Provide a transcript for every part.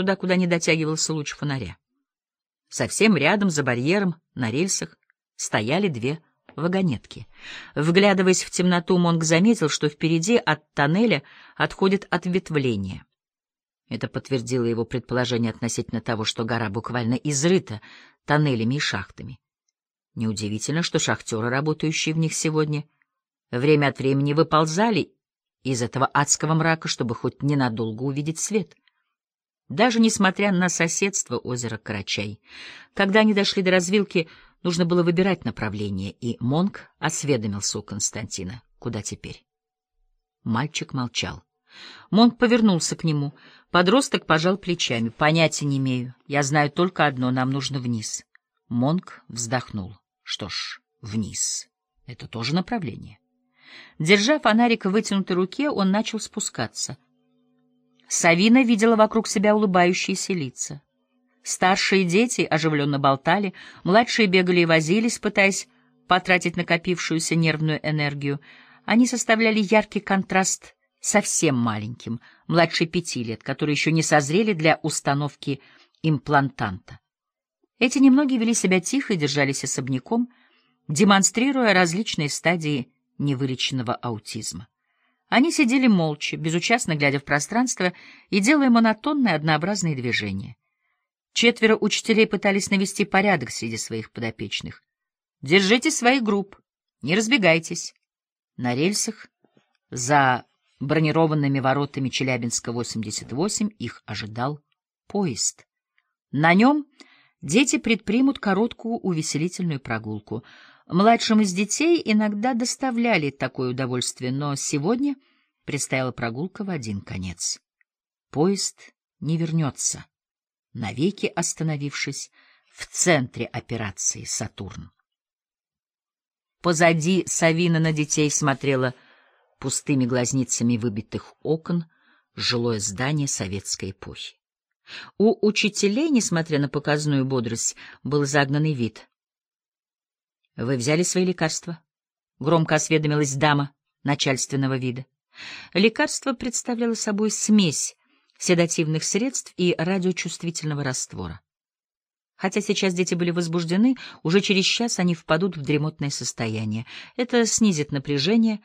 туда, куда не дотягивался луч фонаря. Совсем рядом, за барьером, на рельсах, стояли две вагонетки. Вглядываясь в темноту, Монг заметил, что впереди от тоннеля отходит ответвление. Это подтвердило его предположение относительно того, что гора буквально изрыта тоннелями и шахтами. Неудивительно, что шахтеры, работающие в них сегодня, время от времени выползали из этого адского мрака, чтобы хоть ненадолго увидеть свет. Даже несмотря на соседство озера Карачай, когда они дошли до развилки, нужно было выбирать направление, и Монг осведомился у Константина, куда теперь. Мальчик молчал. Монг повернулся к нему. Подросток пожал плечами. «Понятия не имею. Я знаю только одно — нам нужно вниз». Монг вздохнул. «Что ж, вниз. Это тоже направление». Держа фонарик в вытянутой руке, он начал спускаться — Савина видела вокруг себя улыбающиеся лица. Старшие дети оживленно болтали, младшие бегали и возились, пытаясь потратить накопившуюся нервную энергию. Они составляли яркий контраст совсем маленьким, младше пяти лет, которые еще не созрели для установки имплантанта. Эти немногие вели себя тихо и держались особняком, демонстрируя различные стадии невылеченного аутизма. Они сидели молча, безучастно глядя в пространство и делая монотонные однообразные движения. Четверо учителей пытались навести порядок среди своих подопечных. «Держите свои групп, не разбегайтесь». На рельсах, за бронированными воротами Челябинска-88, их ожидал поезд. На нем дети предпримут короткую увеселительную прогулку — Младшим из детей иногда доставляли такое удовольствие, но сегодня предстояла прогулка в один конец. Поезд не вернется, навеки остановившись в центре операции «Сатурн». Позади Савина на детей смотрела пустыми глазницами выбитых окон жилое здание советской эпохи. У учителей, несмотря на показную бодрость, был загнанный вид — «Вы взяли свои лекарства?» — громко осведомилась дама начальственного вида. Лекарство представляло собой смесь седативных средств и радиочувствительного раствора. Хотя сейчас дети были возбуждены, уже через час они впадут в дремотное состояние. Это снизит напряжение,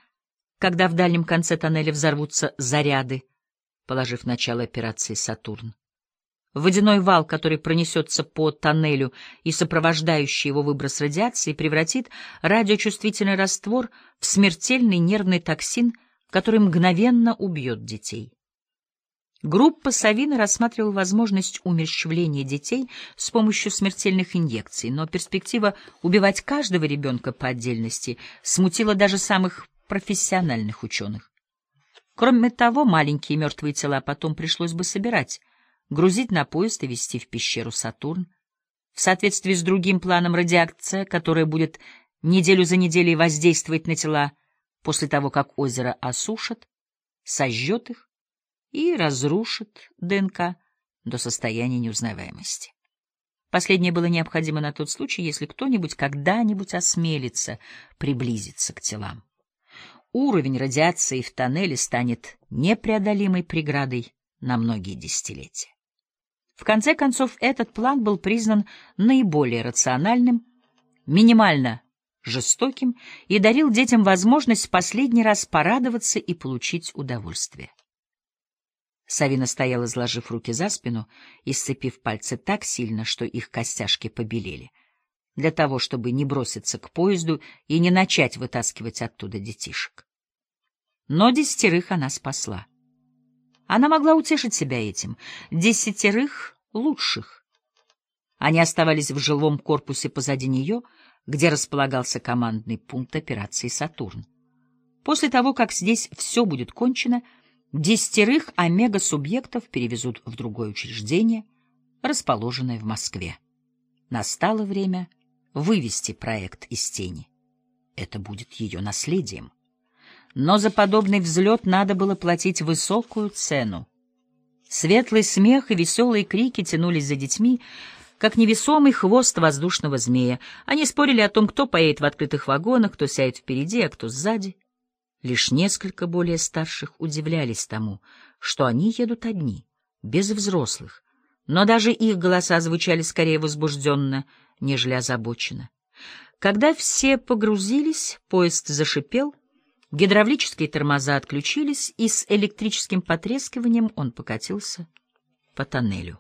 когда в дальнем конце тоннеля взорвутся заряды, положив начало операции «Сатурн». Водяной вал, который пронесется по тоннелю и сопровождающий его выброс радиации, превратит радиочувствительный раствор в смертельный нервный токсин, который мгновенно убьет детей. Группа Савина рассматривала возможность умерщвления детей с помощью смертельных инъекций, но перспектива убивать каждого ребенка по отдельности смутила даже самых профессиональных ученых. Кроме того, маленькие мертвые тела потом пришлось бы собирать — грузить на поезд и везти в пещеру Сатурн. В соответствии с другим планом радиакция, которая будет неделю за неделей воздействовать на тела после того, как озеро осушат, сожжет их и разрушит ДНК до состояния неузнаваемости. Последнее было необходимо на тот случай, если кто-нибудь когда-нибудь осмелится приблизиться к телам. Уровень радиации в тоннеле станет непреодолимой преградой на многие десятилетия. В конце концов, этот план был признан наиболее рациональным, минимально жестоким и дарил детям возможность в последний раз порадоваться и получить удовольствие. Савина стояла, сложив руки за спину и сцепив пальцы так сильно, что их костяшки побелели, для того, чтобы не броситься к поезду и не начать вытаскивать оттуда детишек. Но десятерых она спасла. Она могла утешить себя этим. Десятерых лучших. Они оставались в жилом корпусе позади нее, где располагался командный пункт операции «Сатурн». После того, как здесь все будет кончено, десятерых омега-субъектов перевезут в другое учреждение, расположенное в Москве. Настало время вывести проект из тени. Это будет ее наследием. Но за подобный взлет надо было платить высокую цену. Светлый смех и веселые крики тянулись за детьми, как невесомый хвост воздушного змея. Они спорили о том, кто поедет в открытых вагонах, кто сядет впереди, а кто сзади. Лишь несколько более старших удивлялись тому, что они едут одни, без взрослых, но даже их голоса звучали скорее возбужденно, нежели озабоченно. Когда все погрузились, поезд зашипел, гидравлические тормоза отключились, и с электрическим потрескиванием он покатился по тоннелю.